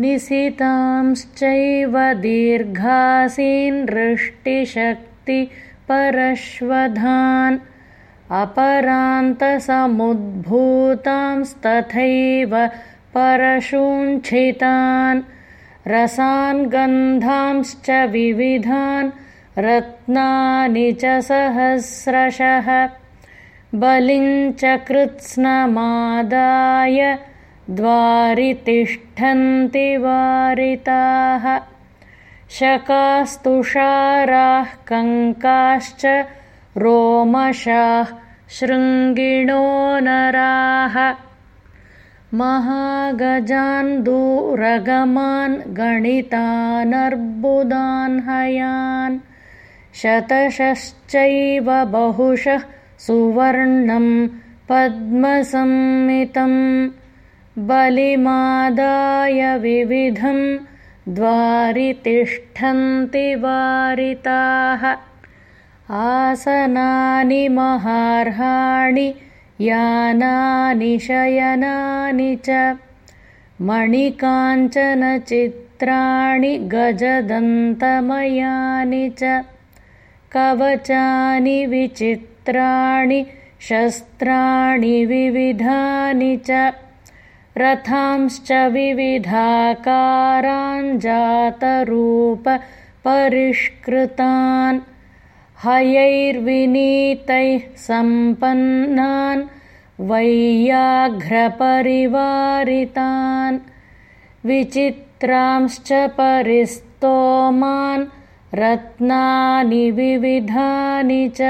निसितांश्चैव दीर्घासीनृष्टिशक्तिपरश्वधान् अपरान्तसमुद्भूतांस्तथैव परशुञ्छितान् रसान् गन्धांश्च विविधान् रत्नानि च सहस्रशः बलिञ्च कृत्स्नमादाय द्वारि तिष्ठन्ति वारिताः। शकास्तुषाराः कङ्काश्च रोमशाः शृङ्गिणो नराः। महागजान् दूरगमान् गणितानर्बुदान् हयान्। शतशश्चैव बहुशः सुवर्णं पद्मसंमितम् बलिमादाय विविधं द्वारि तिष्ठन्ति वारिताः। आसनानि महार्हाणि यानानि शयनानि च। मणिकाञ्चनचित्राणि गजदन्तमयानि च। कवचानि विचित्राणि शस्त्राणि विविधानि च रथांश्च विविधाकाराञ्जातरूपपरिष्कृतान् हयैर्विनीतैः सम्पन्नान् वैयाघ्रपरिवारितान् विचित्रांश्च परिस्तोमान् रत्नानि विविधानि च